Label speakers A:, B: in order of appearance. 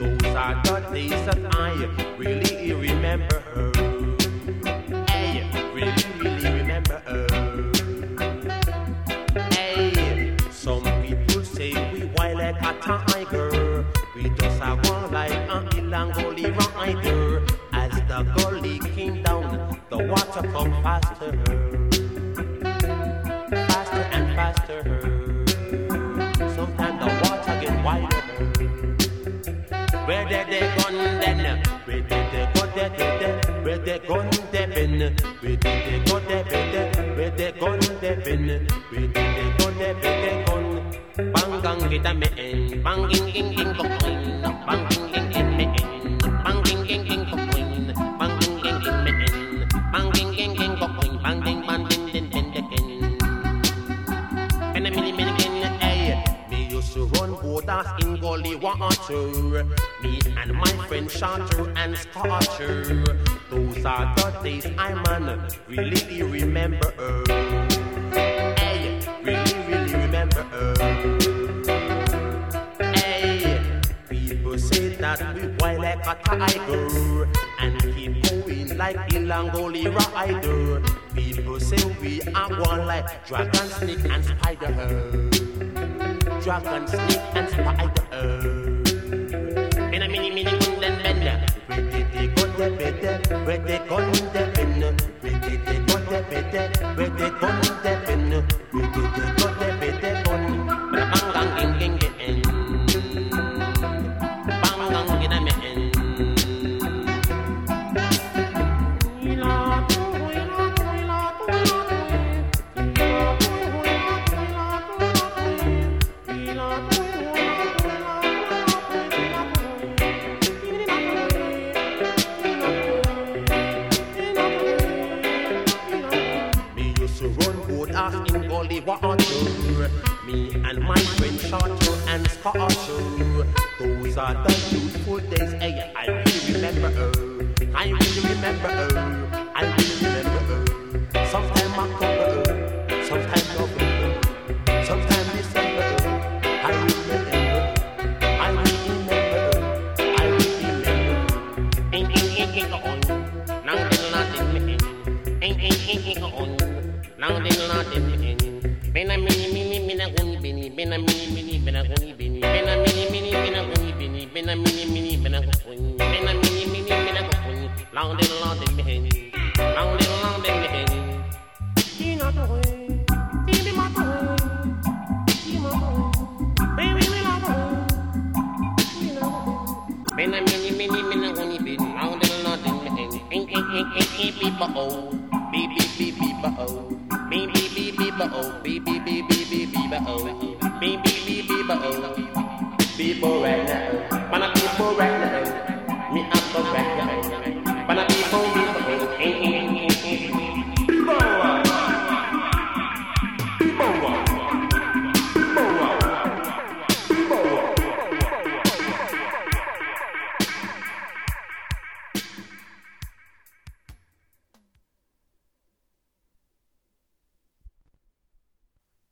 A: Those are the days that I really remember. Hey, Just a one like an Ilangoli rider. As the gully came down, the water come faster, faster and faster. Sometimes the water get wider. Where did they gun then? Where did they go there, there, there? Where they there been? Where did they go there, there, there? Where they gun there been? Where did they go there, where they gun? Bang gang get a man, bang ging ging ging go coin, bang ging ging ging man, bang ging ging ging go coin, bang ging ging ging man, bang ging ging ging go coin, bang ding bang ding ding ding ding ding. And a mini mini mini hey, me water. Me and my friend Shorter and Scorcher. Those are the days I man really remember. That we wild like a tiger and keep going like Ilangoli rider. People say we are one like dragon, snake, and spider. Dragon, snake, and spider. In a mini mini gun then bend. Where did they go there better? Where they gun there bend? Where did boat off in gully water. Me and my friend Shorter and Scorcher. Those are the beautiful days. Hey, I really remember. Uh, I really remember. Bena mini mini bena guni bini. Bena mini mini bena guni bini. Bena mini mini bena guni. Bena mini mini bena guni. Long din la din me. Long din long din me. Tina to way. Tina ma to way. Tina to way. Baby we la to way. Bena mini mini bena guni bini. Long din la din me. Ink ink ink ink ink beep ba oh. Beep beep beep beep ba oh. Beep beep beep beep ba oh. Beep beep beep beep beep beep ba oh. Beep beep beep beep ba oh. People right now, man, people right now. Me up the right.